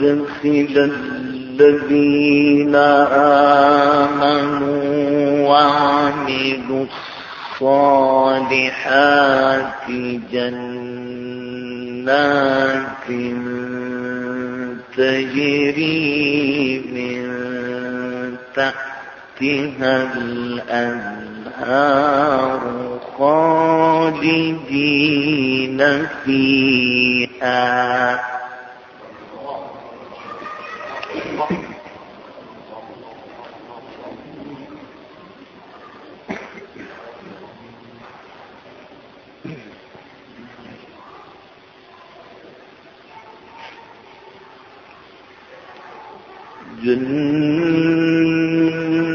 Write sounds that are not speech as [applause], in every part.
وأدخل الذين آمنوا وعملوا الصالحات جنات تجري من تحتها الأنهار خالدين فيها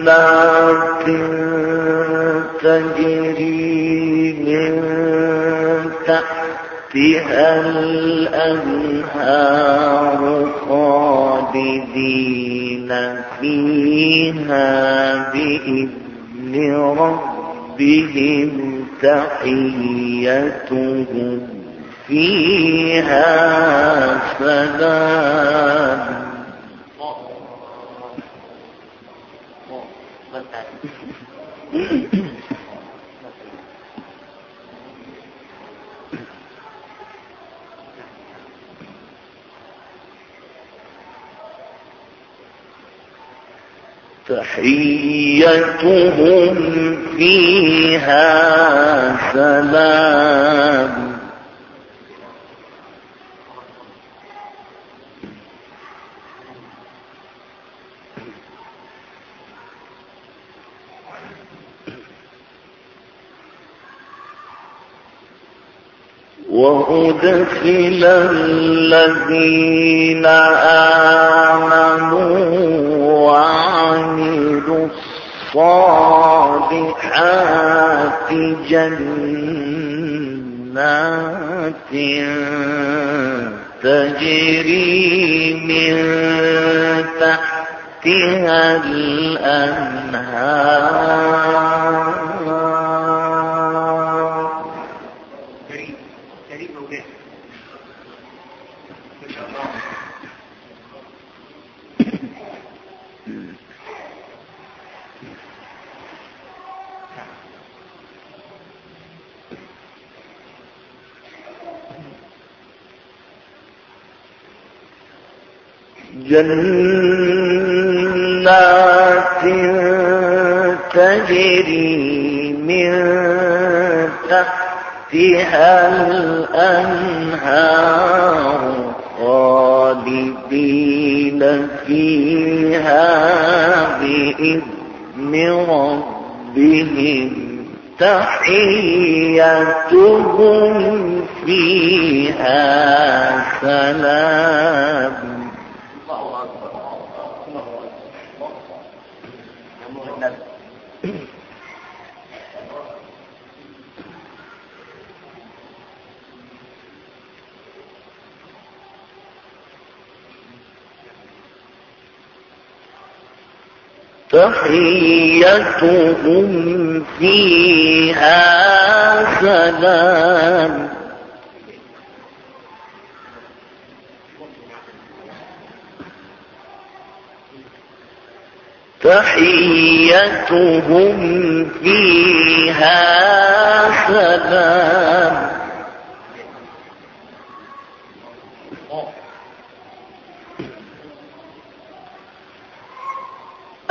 جنات تجري من تحتها الأنهار خالدين فيها بإذن ربهم تحيتهم فيها سلام تحيتهم فيها سلام. وأدخل الذين آمنوا وعملوا الصالحات جنات تجري من تحتها الأنهار كريم كريم مولانا ما شاء الله جنات تجري من تحتها الأنهار خالدين فيها بإذن ربهم تحيتهم فيها سلام تحيتهم فيها سلام. تحيتهم فيها سلام.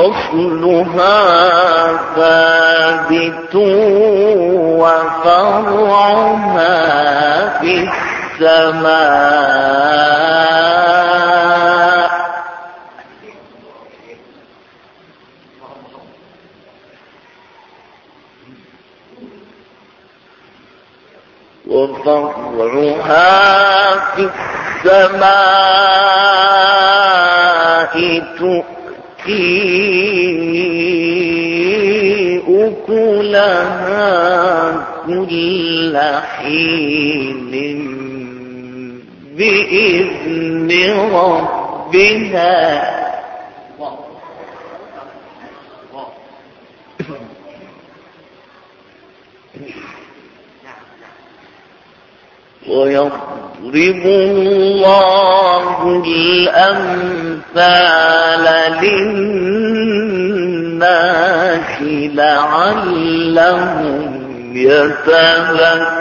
أصلها ثابت وفرعها في السماء. وفرعها في السماء تؤتي أكلها كل حين بإذن ربها. ويضرب الله الأمثال للناس لعلهم يتذكرون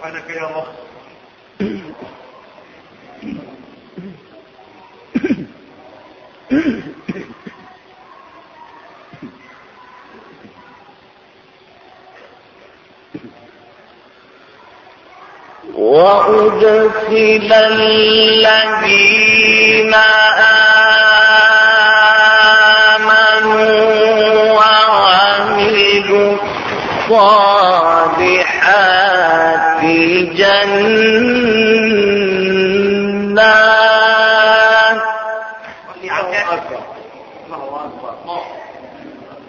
سبحانك يا الله وأدخل الذين آمنوا وعملوا الصالحات جنات.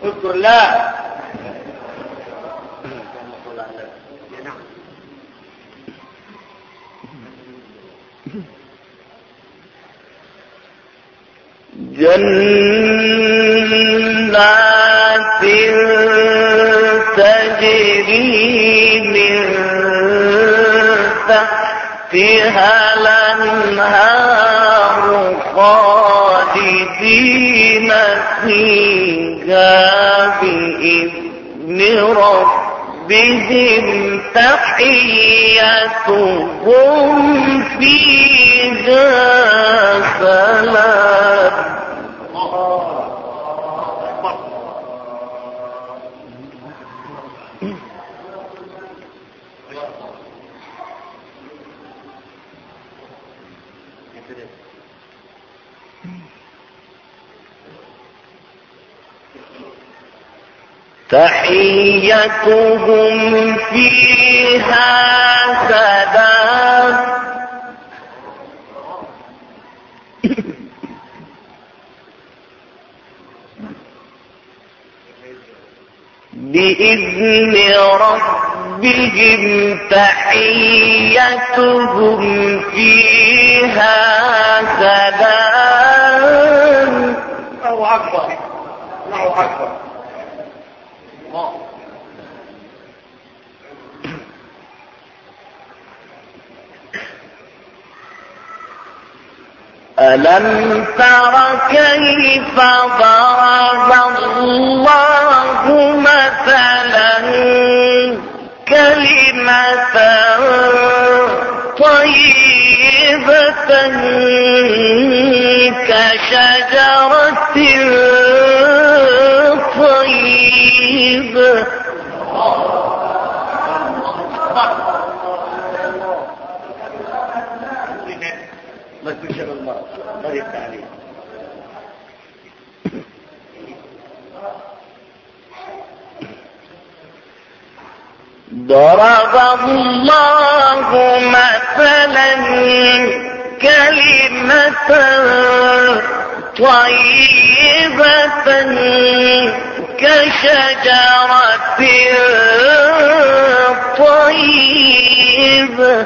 اذكر الله. جنات تجري من تحتها الأنهار خالدين فيها بإذن ربهم. تحيتهم فيها سلام. تحيتهم فيها سلام. بإذن ربهم تحيتهم فيها سلام. الله أكبر. الله أكبر. الله ألم تر كيف ضرب الله مثلا كلمة طيبة كشجرة طيبة؟ ما تشهد الله الله يفتح عليك ضرب الله مثلا كلمة طيبة. كشجرة طيبة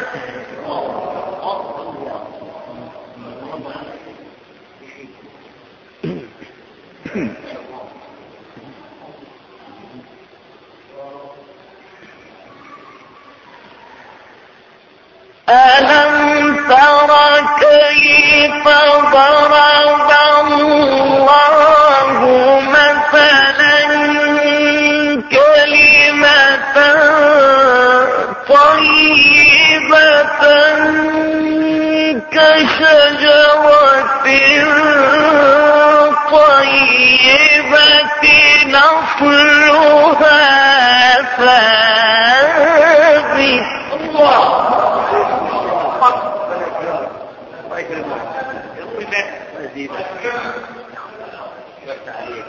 ألم تر كيف ضرب الله كشجرة طيبة نصلها ثابت. الله. يكرمك يلا بك مزيدك يفتح عليك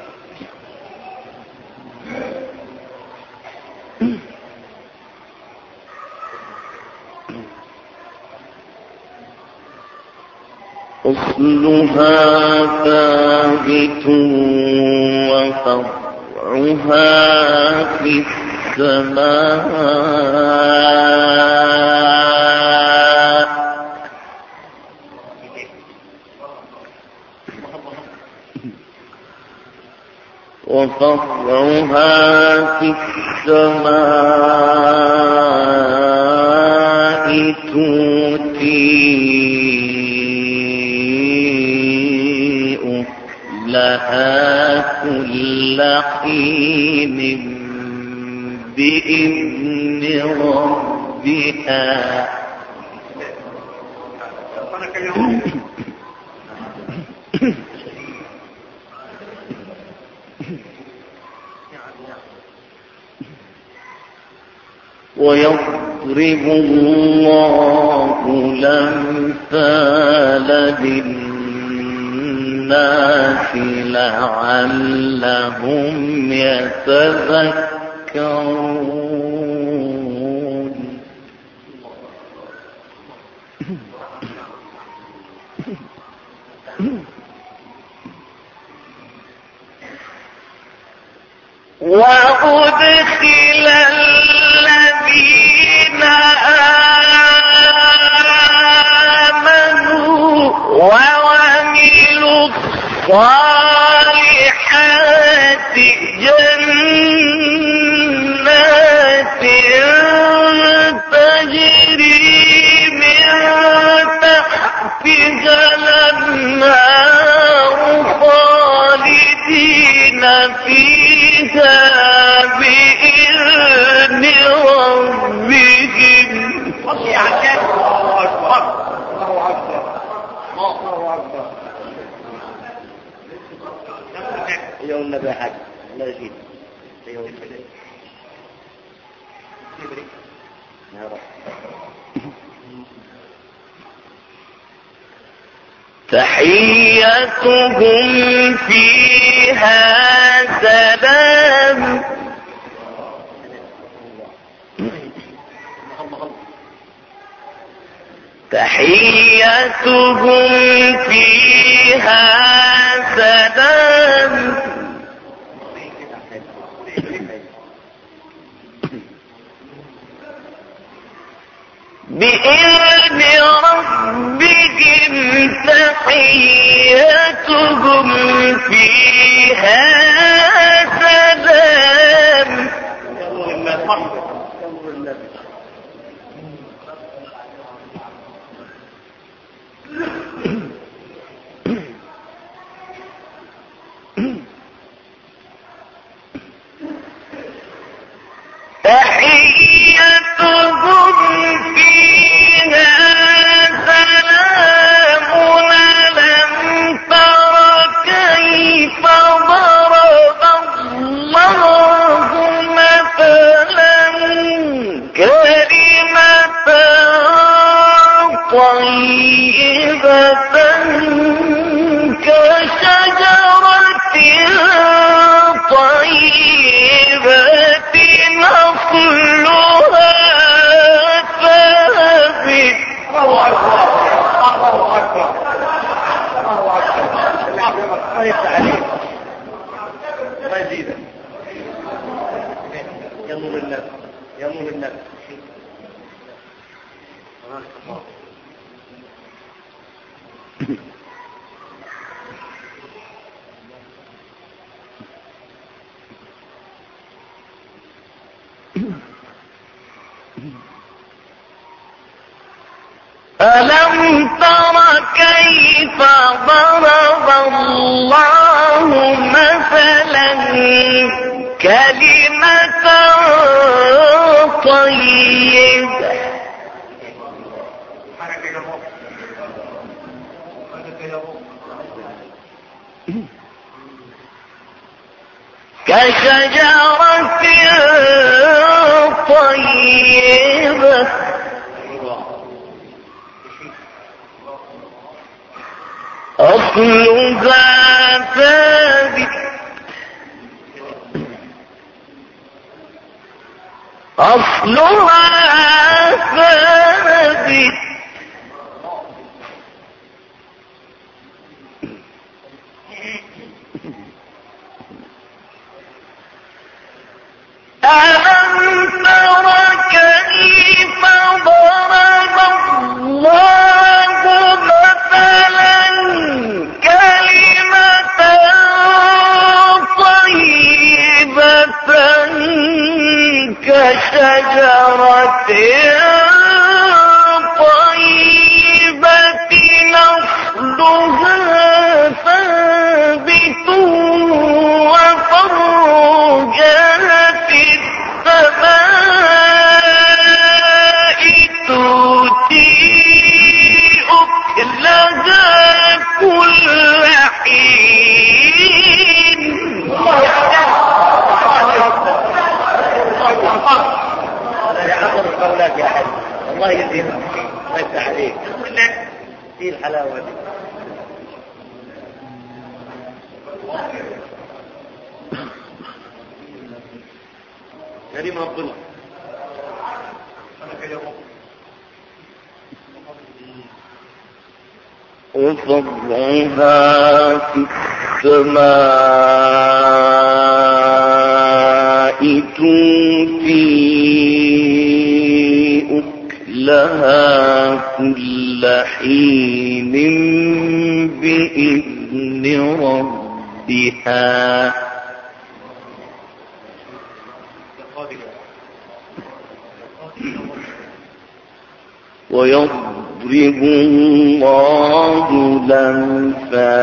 أصلها ثابت وفرعها في السماء. وفرعها في السماء تؤتي كل حين بإذن ربها. ويضرب الله الأمثال للناس لعلهم يتذكرون. وأدخل الذين آمنوا وعملوا الصالحات جنات تجري من تحتها الأنهار خالدين فيها بإذن ربهم. الله أكبر. الله أكبر. الله أكبر. يوم النبي حق لا يزيد يوم تحيتهم فيها سلام. تحيتهم فيها سلام. بإذن ربهم تحيتهم فيها سلام يلا لله صحبه يلا لله تحيتهم كلمة طيبة. كشجرة طيبة. أصلها ثابت. أصلها ثابت الله يديمك الله يفتح عليك إيه الحلاوة دي. كريم ربنا حركة يا رب وفضلها في السماء توتي أكلها كل حين بإذن ربها. ويضرب الله الأمثال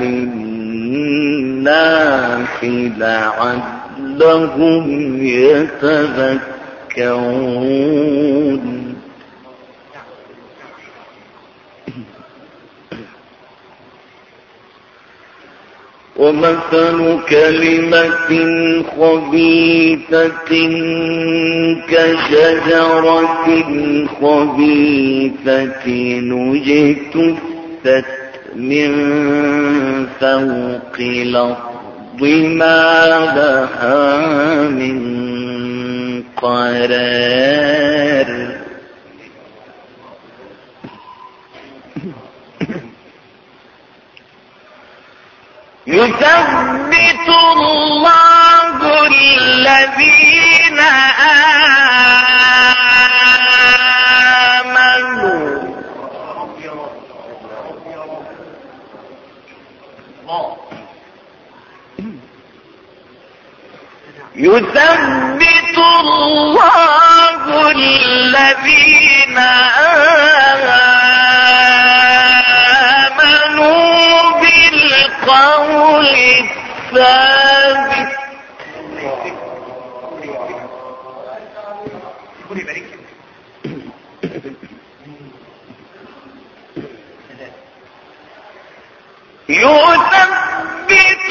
للناس لعلهم يتذكرون. ومثل كلمة خبيثة كشجرة خبيثة اجتثت من فوق الأرض ما لها من قرار يثبت الله الذين آمنوا رب يا رب رب يا رب الله يثبت الله الذين آمنوا بالقول الثابت. يثبت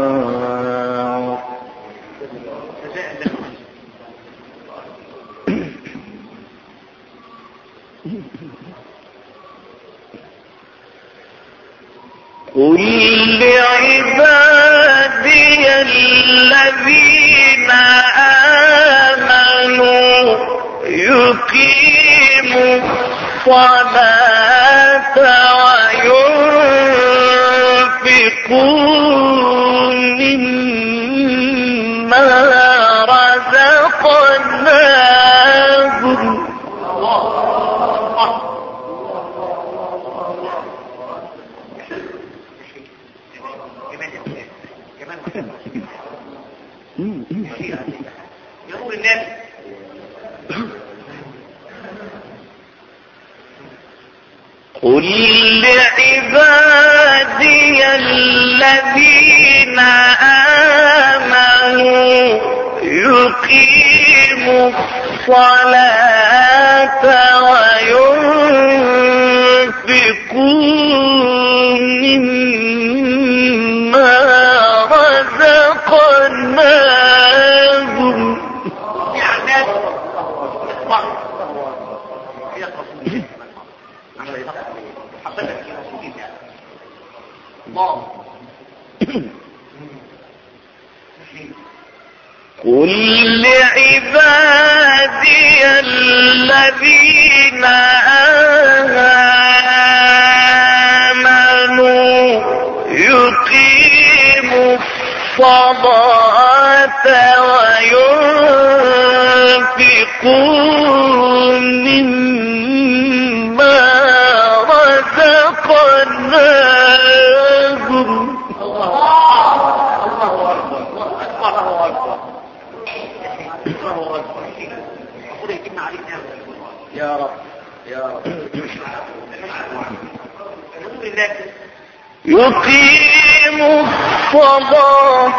قل لعبادي الذين آمنوا يقيموا الصلاة وينفقوا مما الناس قل لعبادي الذين آمنوا يقيموا الصلاة وينفقوا مما قل لعبادي الذين آمنوا يقيموا الصلاة وينفقوا مما يا رب يا رب. يقيموا الصلاة.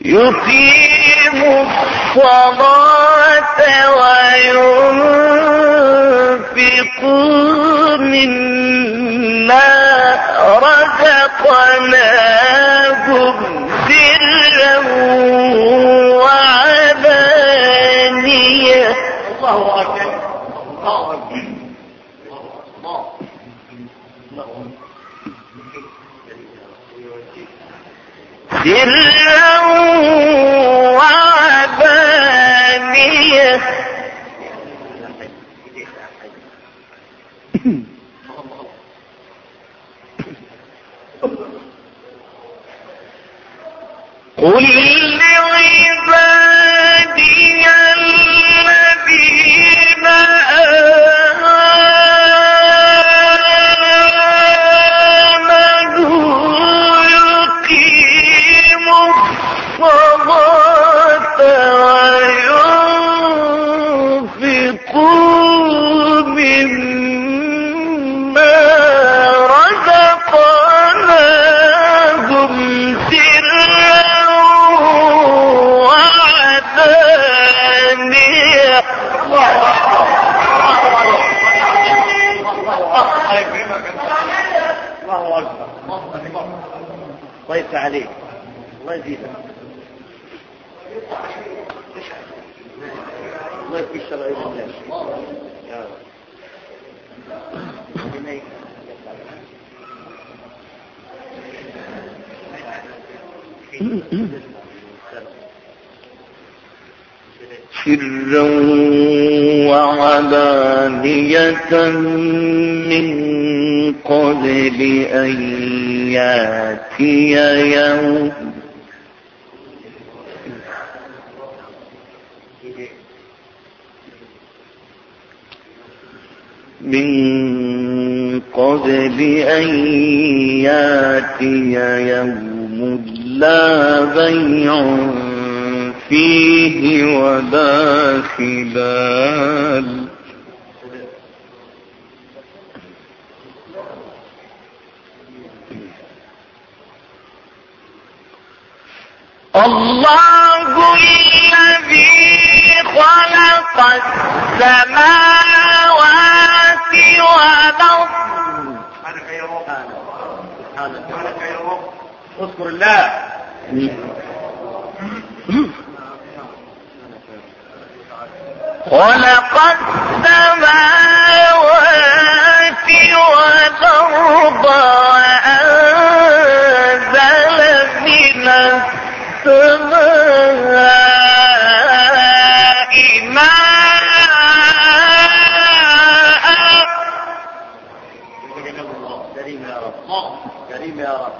يقيموا الصلاة وينفقوا مما رزقناهم. وعلانية قل لعبادي الذين الله يفتح عليك الله يزيدك الله الشر أيضا يا رب. سرا وعلانية من قبل أن يأتي يوم من قبل أن يأتي يوم لا بيع فيه ولا خلال الله الذي خلق السماوات والأرض. سبحانك يا رب سبحانك يا رب اذكر الله. خلق السماوات والأرض وأنزل من السماء ماء. كريم يا رب. كريم يا رب.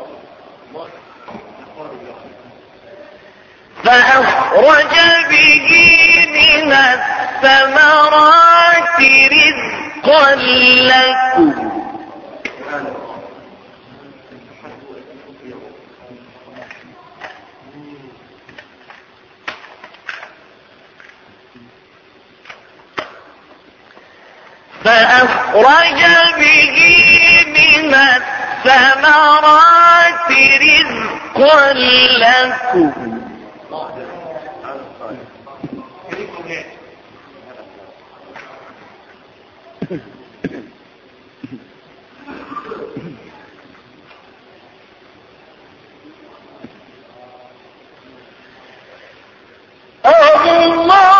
فأخرج به من الثمرات رزقا لكم. فأخرج به من الثمرات رزقا لكم كريم أولاد الله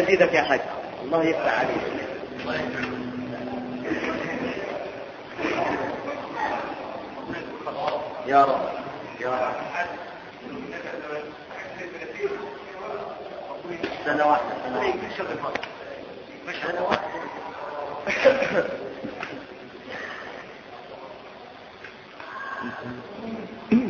يزيدك يا حاج. الله يفتح عليك. يا رب. يا رب. سنة واحدة سنة واحدة. سنة [laughs]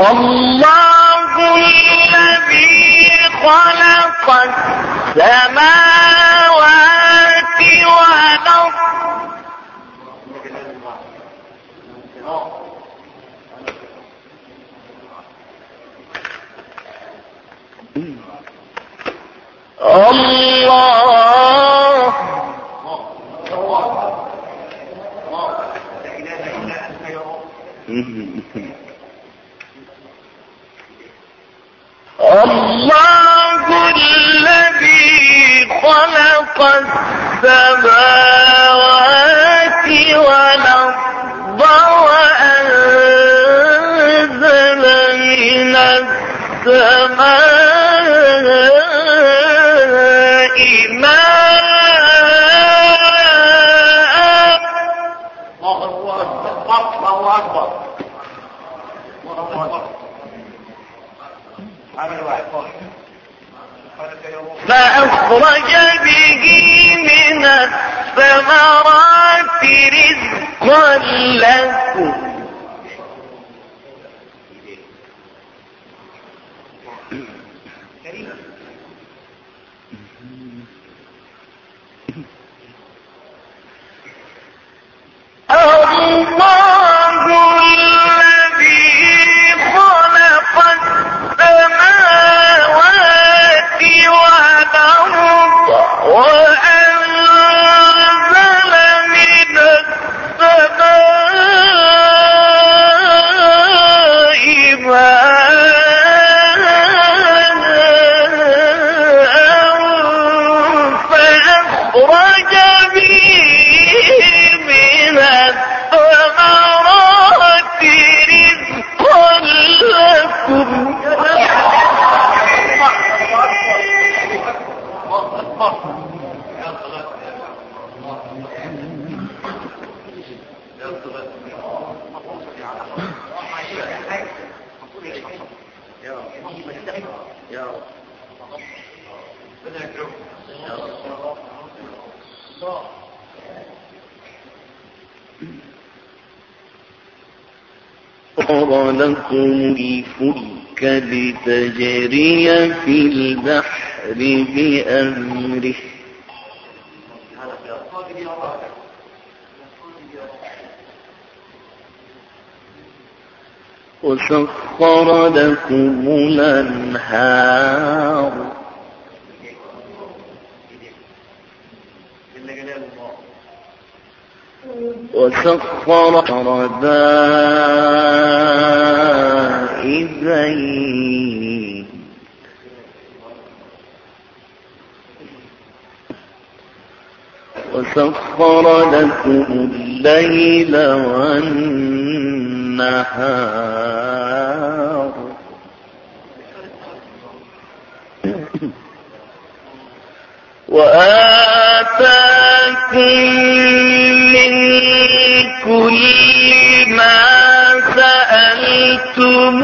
الله الذي خلق السماوات والأرض. الله لا إله إلا أنت يا رب الله الذي خلق السماوات والأرض وأنزل ماء. الله أكبر الله أكبر. الله أكبر. فأخرج به من الثمرات رزقا لكم. الله سخر لكم الفلك لتجري في البحر بأمره. وسخر لكم الأنهار. وسخر دائبين وسخر لكم الليل والنهار. وآتاكم من كل ما سألتموه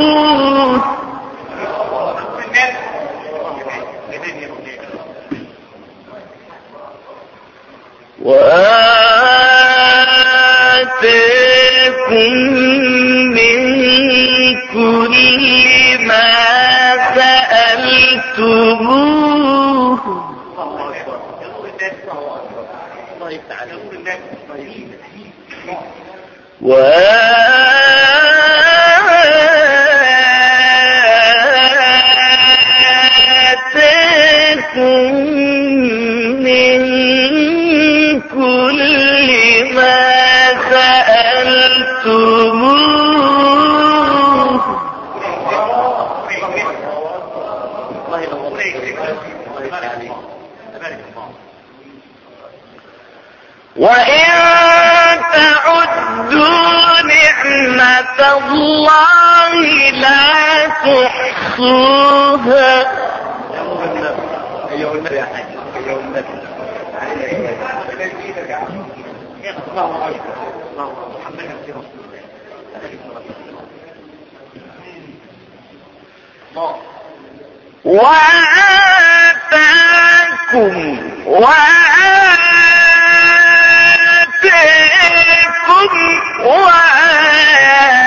وآتاكم من كل ما سألتموه يفتح عليك وآتاكم الله لا تحصوها. أيها النبي وآتاكم وآتاكم وآتاكم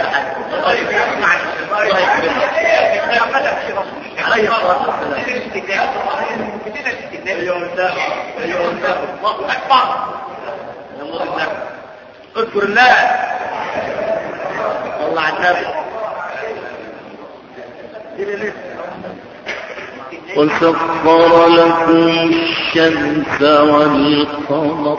حاج الله اذكر الله والله لكم الشمس والقمر.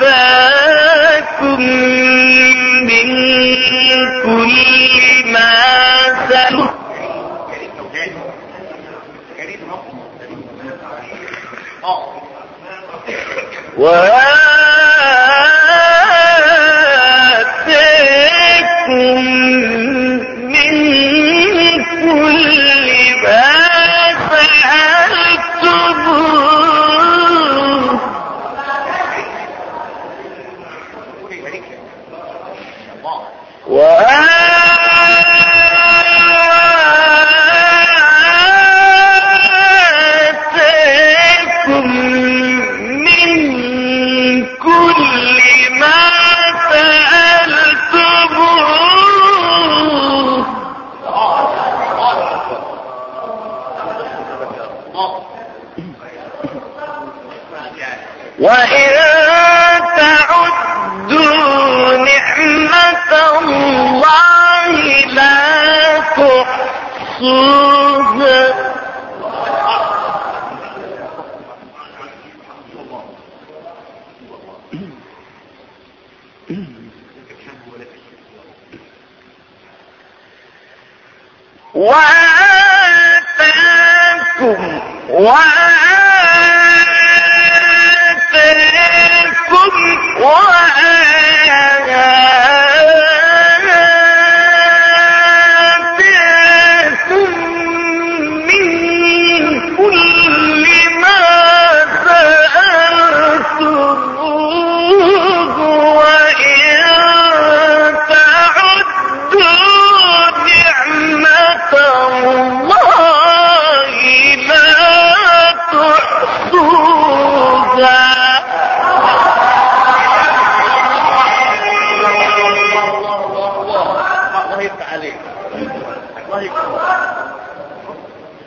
وآتاكم من كل ما وآتاكم من كل ما كريم الله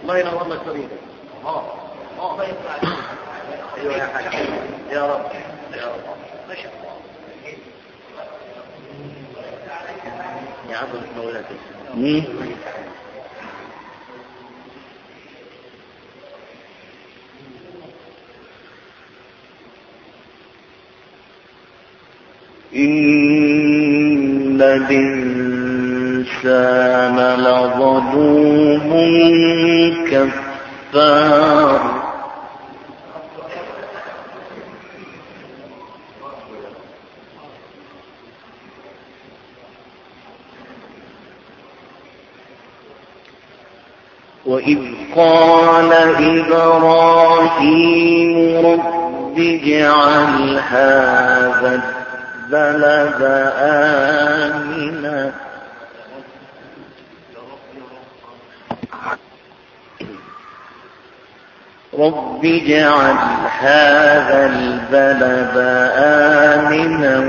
الله ينور لك طريقك آه. آه أيوه يا حاج. يا رب. يا رب. ما شاء الله. يا عظمة مولاتك مم. إن الإنسان لظلوم كفار. وإذ قال إبراهيم رب اجعل هذا البلد آمنا رب اجعل هذا البلد آمنا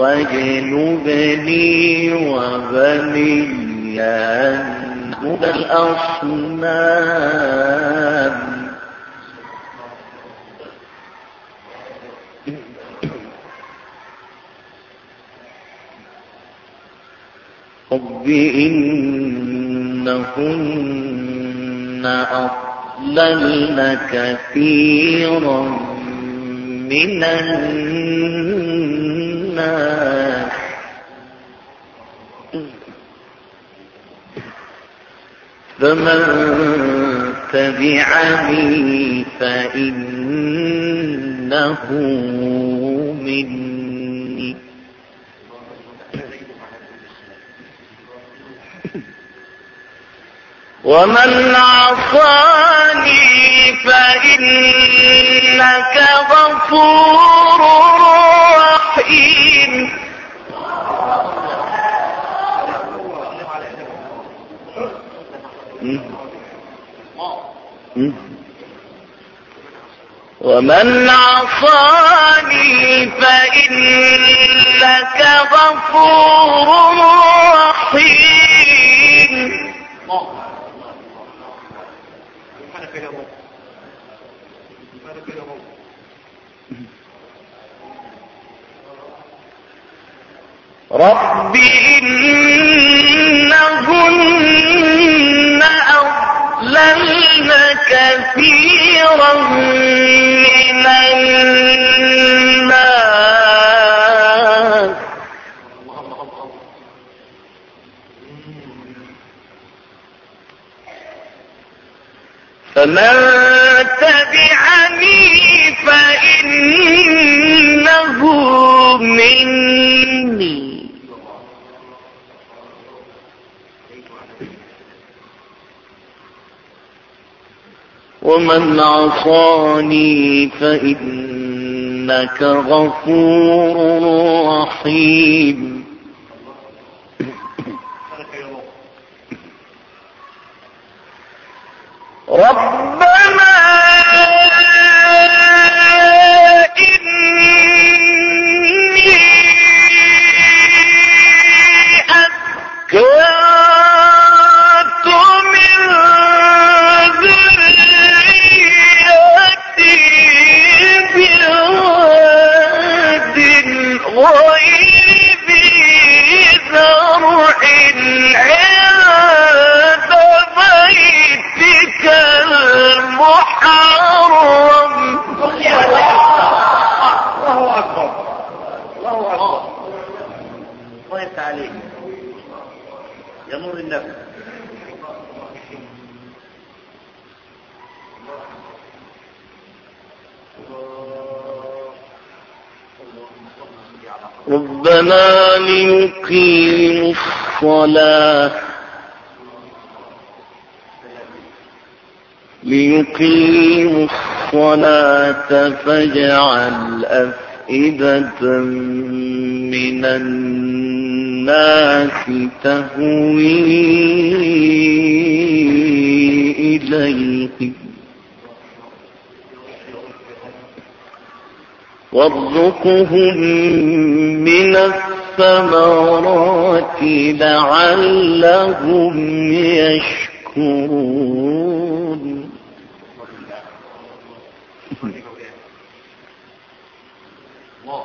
واجنبني وبني أن الأصنام رب إنهن أضللن كثيرا من الناس. فمن تبعني فإنه مني ومن عصاني فإنك غفور رحيم. ومن عصاني فإنك غفور رحيم. يا رب سبحانك يا رب رب إنهن أضللن كثيرا من الناس الله الله الله فمن تبعني فإنه مني ومن عصاني فإنك غفور رحيم فاجعل أفئدة من الناس تهوي إليهم. وارزقهم من الثمرات لعلهم يشكرون الله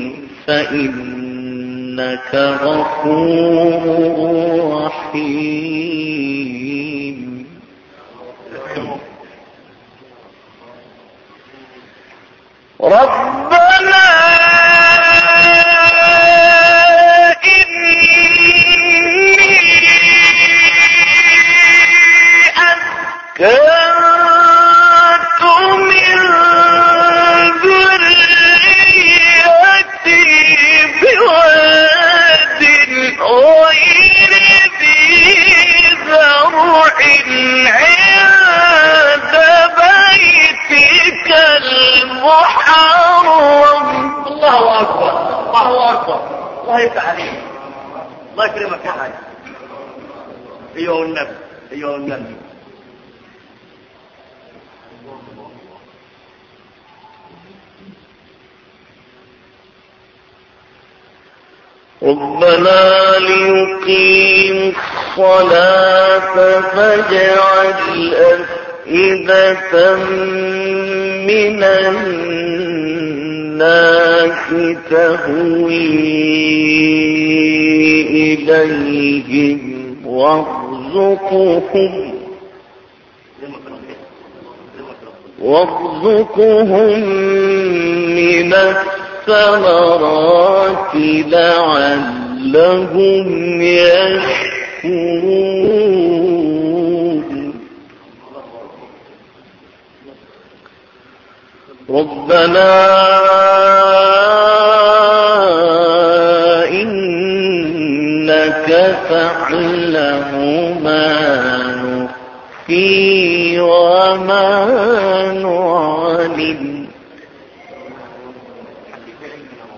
فإنك غفور رحيم. ربنا إني الله عليك الله يكرمك يا حاج. أيها النبي أيها النبي. ربنا ليقيموا الصلاة فاجعل أفئدة من الناس تهوي إليهم وارزقهم وارزقهم من الثمرات لعلهم يشكرون. ربنا إنك تعلم ما نخفي وما نعلم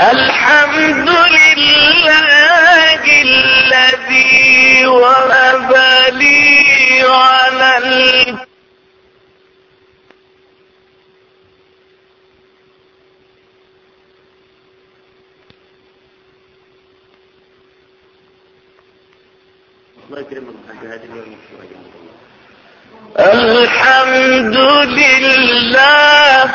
الحمد لله الذي وهب لي على ال... الله يكرمك حاج هذه اليوم مشهورة جزاك الله الحمد لله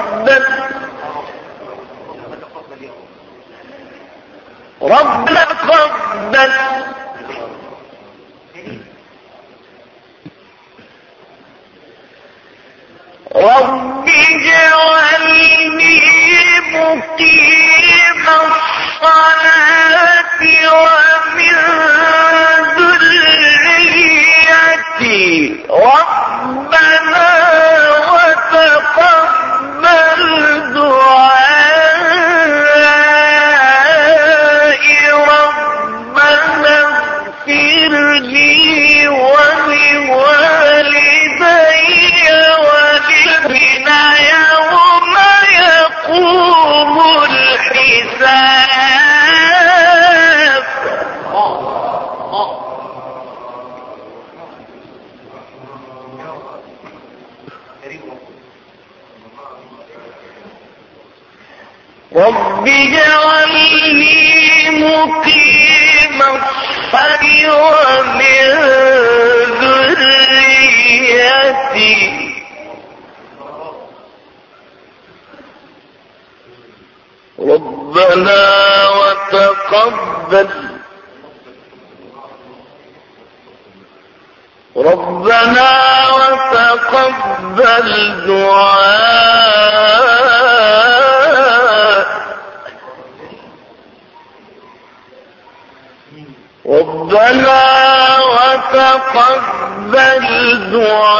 ربنا وتقبل دعائي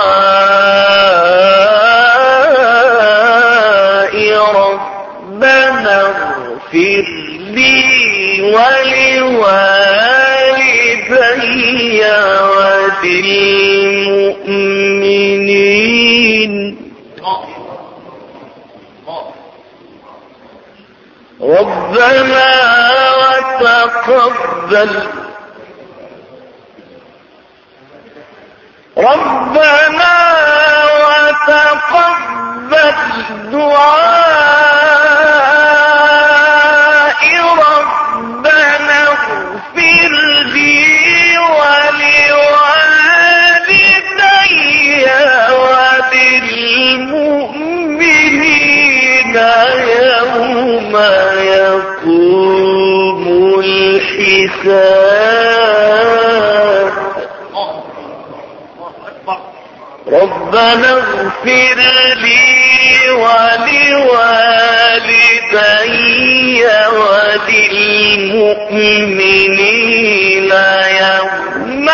ربنا اغفر لي ولوالدي وللمؤمنين. ربنا وتقبل ربنا وتقبل دعائي الله ربنا اغفر لي ولوالدي وللمؤمنين. يوم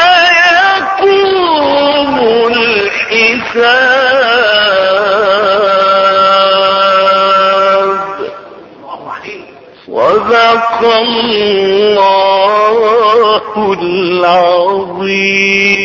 يقوم الحساب. الله صدق الله العظيم